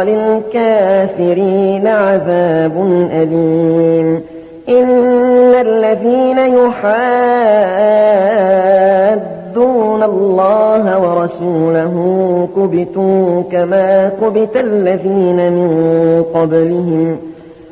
وللكافرين عذاب أليم. إن الذين يحادون الله ورسوله كبتوا كما كبت الذين من قبلهم.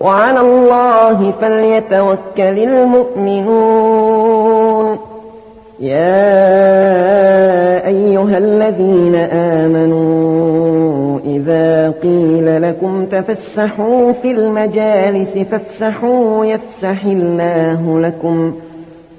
وعلى الله فليتوكل المؤمنون. يا أيها الذين آمنوا إذا قيل لكم تفسحوا في المجالس فافسحوا يفسح الله لكم.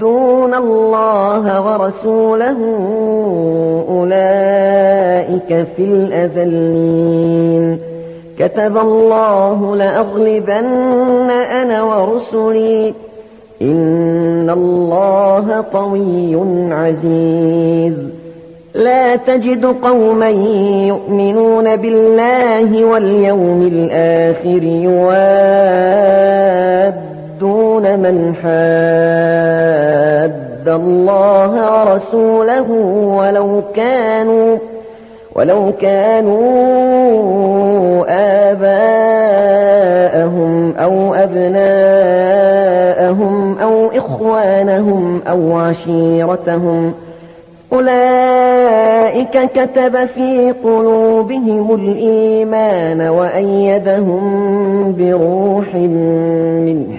يحادون الله ورسوله أولئك في الأذلين كتب الله لأغلبن أنا ورسلي إن الله قوي عزيز لا تجد قوما يؤمنون بالله واليوم الآخر يوادون من حاد الله ورسوله ولو كانوا ولو كانوا آباءهم أو أبناءهم أو إخوانهم أو عشيرتهم. أولئك كتب في قلوبهم الإيمان وأيدهم بروح منه.